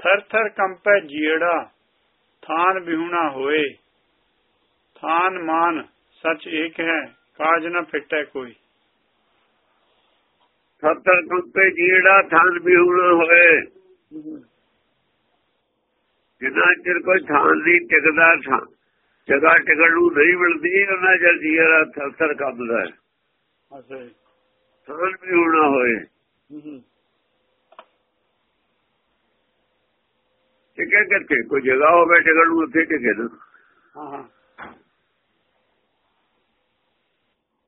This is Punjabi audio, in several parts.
ਥਰ ਥਰ ਕੰਪੈ ਜੀੜਾ ਥਾਨ ਬਿਹੁਣਾ ਹੋਏ। ਥਾਨ ਮਾਨ ਸੱਚ ਏਕ ਹੈ ਕਾਜ ਨ ਫਿਟੈ ਕੋਈ। ਸੱਤਰ ਕੰਪੇ ਜਿਹੜਾ ਥਾਨ ਵੀ ਹੁਣ ਹੋਏ। ਜਿੰਨਾ ਚਿਰ ਕੋਈ ਥਾਨ ਦੀ ਟਿਕਦਾ ਥਾਂ ਜਗ੍ਹਾ ਟਿਕਣ ਨੂੰ ਨਹੀਂ ਮਿਲਦੀ ਉਹਨਾਂ ਚਿਰ ਜੀੜਾ ਸੱਤਰ ਕੰਪਦਾ ਹੈ। ਅੱਛਾ ਥਾਨ ਵੀ ਹੋਣਾ ਹੋਏ ਟਿਕੇ ਕਿੱਥੇ ਕੋਈ ਜਗ੍ਹਾ ਹੋਵੇ ਟਿਕਣ ਨੂੰ ਉੱਥੇ ਟਿਕੇ ਨਾ ਹਾਂ ਹਾਂ।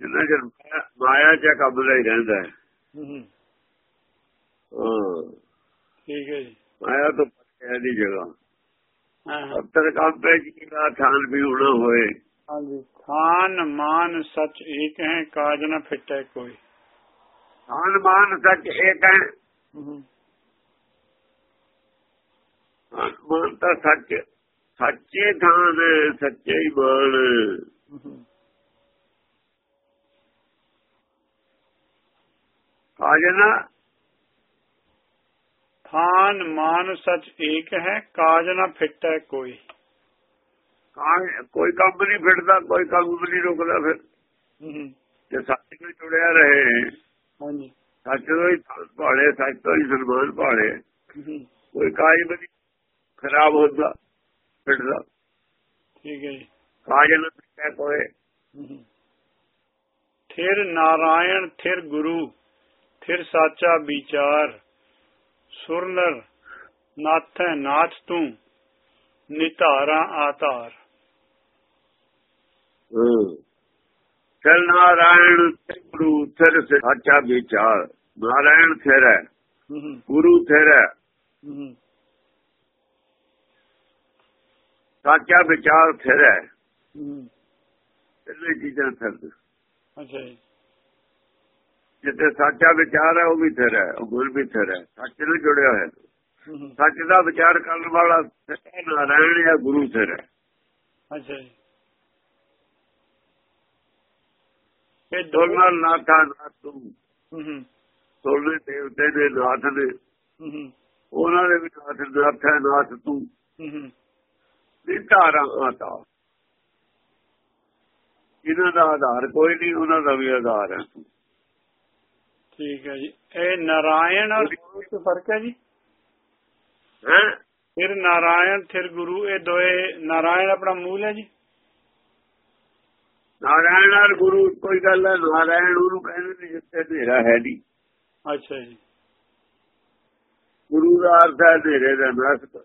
ਜਿੰਨਾ ਚਿਰ ਮਾਇਆ- ਚ ਕਬਜ਼ਾ ਹੀ ਰਹਿੰਦਾ ਹੈ। ਹੂੰ ਠੀਕ ਹੈ ਜੀ। ਮਾਇਆ ਤੋਂ ਪੱਕੇ ਦੀ ਜਗ੍ਹਾ। ਹਾਂ ਹਾਂ। ਸੱਤਰ ਕੰਪੇ ਜਿਹੜਾ ਥਾਨ ਵੀ ਹੋਣਾ ਹੋਏ। ਹਾਂਜੀ। ਥਾਨ ਮਾਨ ਸੱਚ ਏਕ ਹੈ ਕਾਜ ਨ ਫਿਟੈ ਕੋਈ। ਥਾਨ ਮਾਨ ਸੱਚ ਹੈ ਹੂੰ। ਮਾਨ ਤਾਂ ਸੱਚ ਸੱਚੇ ਥਾਨ ਸੱਚੇ ਹੀ ਹੂੰ ਕਾਜਨਾ ਥਾਨ ਮਾਨ ਸੱਚ ਏਕ ਹੈ ਕਾਜ ਨ ਫਿਟੈ ਕੋਈ। ਕਾਂ ਕੋਈ ਕੰਮ ਨਹੀਂ ਫਿਰਦਾ ਕੋਈ ਕੰਮ ਨਹੀਂ ਰੁਕਦਾ ਫਿਰ। ਹੂੰ ਜੇ ਸੱਚ ਨਾਲ ਜੁੜਿਆ ਰਹੇ ਹਾਂਜੀ। ਸੱਚ ਤੋਂ ਹੀ ਭਾਲੇ ਸੱਚ ਤੋਂ ਹੀ ਸਨਮਾਨ ਭਾਲੇ। ਹੂੰ ਕੋਈ ਵੀ ਨਹੀਂ। ਖਰਾਬ ਹੁੰਦਾ ਫਿਰਦਾ ਠੀਕ ਹੈ ਜੀ। ਕਾਜ ਨਾ ਫਿਰਦਾ ਕੋਈ ਹੂੰ ਥਿਰ ਨਾਰਾਇਣ ਥਿਰ ਗੁਰੂ ਥਿਰ ਸਾਚਾ ਵਿਚਾਰ। ਸੁਰਨਰ ਨਾਥੈ ਨਾਥ ਤੂੰ ਨਿਧਾਰਾ ਆਧਾਰ। ਚਲ ਨਾਰਾਇਣ ਗੁਰੂ ਥਿਰ ਸੱਚਾ ਵਿਚਾਰ। ਨਾਰਾਇਣ ਥਿਰ ਹੈ। ਹੂੰ ਗੁਰੂ ਥਿਰ ਹੈ ਹੂੰ ਸਾਚਾ ਵਿਚਾਰ ਥਿਰ ਹੈ। ਹੂੰ। ਤਿੰਨੇ ਚੀਜ਼ਾਂ ਥਿਰ ਅੱਛਾ ਜੀ। ਜਿੱਥੇ ਸਾਚਾ ਵਿਚਾਰ ਹੈ ਉਹ ਵੀ ਥਿਰ ਹੈ ਉਹ ਗੁਰ ਵੀ ਥਿਰ ਹੈ। ਸੱਚ ਨਾਲ ਜੁੜਿਆ ਹੋਇਆ। ਹੂੰ ਸੱਚ ਦਾ ਵਿਚਾਰ ਕਰਨ ਵਾਲਾ ਨਾਰਾਇਣ ਜਾਂ ਗੁਰੂ ਥਿਰ ਹੈ। ਅੱਛਾ ਜੀ। ਇਹ ਦੋਨਾਂ ਨਾਥਾਂ ਨਾਥ ਤੂੰ। ਹੂੰ ਹੂੰ। ਦੋਨੇ ਦੇਵਤੇ ਦੇ ਨਾਥ ਨੇ। ਹੂੰ ਉਹਨਾਂ ਦੇ ਵੀ ਨਾਥ ਨਾਥ ਹੈ ਨਾਥ ਤੂੰ। ਹੂੰ। ਨਿਧਾਰਾ ਆਤਾ ਇਹਨਾਂ ਦਾ ਆਧਾਰ ਕੋਈ ਨਹੀਂ ਉਹਨਾਂ ਦਾ ਵੀ ਆਧਾਰ ਹੈ। ਠੀਕ ਹੈ ਜੀ। ਇਹ ਨਾਰਾਇਣ ਔਰ ਗੁਰੂ ਚ ਫ਼ਰਕ ਹੈ ਜੀ? ਹੈ? ਫਿਰ ਨਾਰਾਇਣ ਫਿਰ ਗੁਰੂ ਇਹ ਦੋਏ ਨਾਰਾਇਣ ਆਪਣਾ ਮੂਲ ਹੈ ਜੀ? ਨਾਰਾਇਣ ਔਰ ਗੁਰੂ ਕੋਈ ਗੱਲ ਹੈ? ਨਾਰਾਇਣ ਉਹਨੂੰ ਕਹਿੰਦੇ ਨੇ ਜਿੱਥੇ ਹਨੇਰਾ ਹੈ ਨਹੀਂ। ਅੱਛਾ ਜੀ। ਗੁਰੂ ਦਾ ਅਰਥ ਹੈ ਹਨੇਰੇ ਦਾ ਨਾਸ਼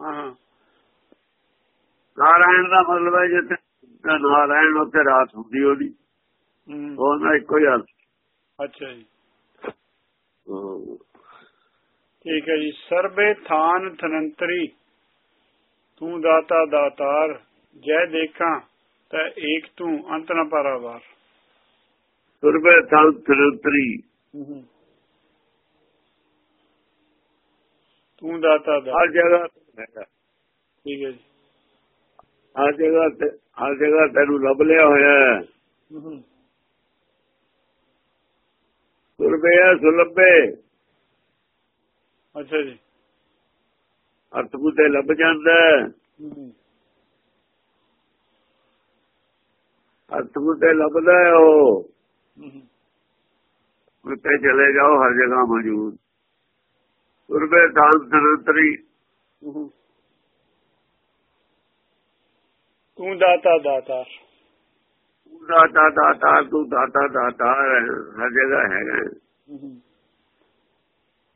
ਹਾਂ ਹਾਂ। ਨਾਰਾਇਣ ਦਾ ਮਤਲਬ ਹੈ ਜਿੱਥੇ ਨਾਰਾਇਣ ਉੱਥੇ ਰਾਤ ਹੁੰਦੀ ਉਹਦੀ। ਹੂੰ। ਉਹਦਾ ਇੱਕੋ ਹੀ ਅਰਥ ਅੱਛਾ ਜੀ। ਠੀਕ ਹੈ ਜੀ। ਸਰਬੇ ਥਾਨ ਥਨੰਤਰੀ ਤੂੰ ਦਾਤਾ ਦਾਤਾਰ ਜੈ ਦੇਖਾਂ ਤਾਂ ਏਕ ਤੂੰ ਅੰਤ ਨ ਪਰਾਵਾਰ। ਸੁਰਬੇ ਥਲ ਤ੍ਰਿਤਰੀ ਤੂੰ ਦਾਤਾ ਦਾ ਹਰ ਜਗ੍ਹਾ। ਠੀਕ ਹੈ ਜੀ। ਹਰ ਜਗ੍ਹਾ ਤੇ ਹਰ ਜਗ੍ਹਾ ਤੈਨੂੰ ਲੱਭ ਲਿਆ ਹੋਇਆ ਹੈ। ਸੁਲਭੇ ਅੱਛਾ ਜੀ। ਅਰਥ ਬੁੱਧੇ ਲੱਭ ਜਾਂਦਾ ਅਰਥ ਬੁੱਧੇ ਲੱਭਦਾ ਹੈ ਉਹ। ਉੱਤੇ ਚਲੇ ਜਾਓ ਹਰ ਜਗ੍ਹਾ ਮੌਜੂਦ। ਸੁਰਬੇ ਥਾਨ ਤ੍ਰਿਤਰੀ ਹੂੰ ਤੂੰ ਦਾਤਾ ਦਾਤਾਰ ਤੂੰ ਦਾਤਾ ਦਾਤਾ ਤੂੰ ਦਾਤਾ ਦਾਤਾ ਹਰ ਜਗ੍ਹਾ ਹੈਗਾ।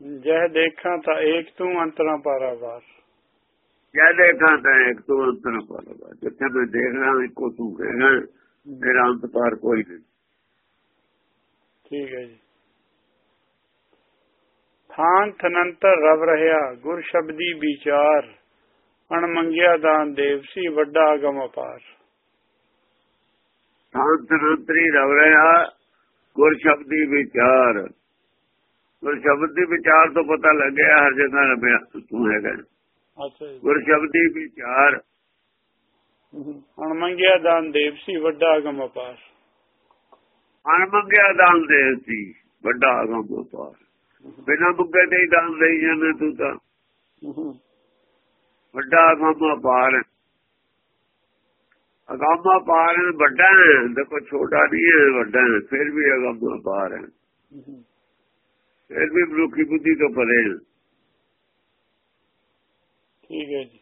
ਜੈ ਦੇਖਾਂ ਤਾਂ ਏਕ ਤੂੰ ਅੰਤਰਾ ਪਾਰਾਵਾਰ ਜੈ ਦੇਖਾਂ ਤਾਂ ਇੱਕ ਤੂੰ ਅੰਤਰ ਪਾਲਗਾ ਜਿੱਥੇ ਮੈਂ ਦੇਖ ਰਿਹਾ ਇੱਕੋ ਤੂੰ ਹੈਗਾ ਮੇਰਾ ਅੰਤ ਪਾਰ ਕੋਈ ਨਹੀਂ। ਠੀਕ ਹੈ ਜੀ। ਥਾਨ ਥਨੰਤਰ ਰਵ ਰਹਾ ਗੁਰ ਸ਼ਬਦੀ ਵਿਚਾਰ। ਅਣ ਮੰਗਿਆ ਦਾਨ ਦੇਵ ਸੀ ਵੱਡਾ ਅਗਮ ਅਪਾਰ। ਥਾਨ ਤ੍ਰਿਤਰੀ ਰਵ ਰਿਹਾ ਗੁਰ ਸ਼ਬਦੀ ਵਿਚਾਰ। ਗੁਰ ਸ਼ਬਦ ਦੀ ਵਿਚਾਰ ਤੋਂ ਪਤਾ ਲੱਗਿਆ ਹਰ ਜਗ੍ਹਾ ਰਬਿਆ ਤੂੰ ਹੈਗਾ। ਅੱਛਾ ਗੁਰ ਸ਼ਬਦੀ ਵਿਚਾਰ। ਅਣ ਮੰਗਿਆ ਦਾਨ ਦੇਵ ਸੀ ਵੱਡਾ ਅਗਮ ਅਪਾਰ। ਅਣਮੰਗਿਆ ਦਾਨ ਦੇ ਸੀ ਵੱਡਾ ਆਗਮ ਪਾਰ ਬਿਨਾਂ ਤੇ ਹੀ ਦਾਨ ਦੇਈ ਜਾਂਦੇ ਤੂੰ ਤਾਂ। ਵੱਡਾ ਅਗਾਮਾ ਪਾਰ ਹੈ। ਅਗੰਮਾ ਪਾਰ ਹੈ, ਵੱਡਾ ਹੈ। ਦੇਖੋ ਛੋਟਾ ਨਹੀਂ ਹੈ ਵੱਡਾ ਹੈ। ਫਿਰ ਵੀ ਅਗਾਮਾ ਪਾਰ ਹੈ। ਫਿਰ ਵੀ ਮਨੁੱਖੀ ਬੁੱਧੀ ਤੋਂ ਪਰੇ ਹੈ। ਠੀਕ ਹੈ ਜੀ।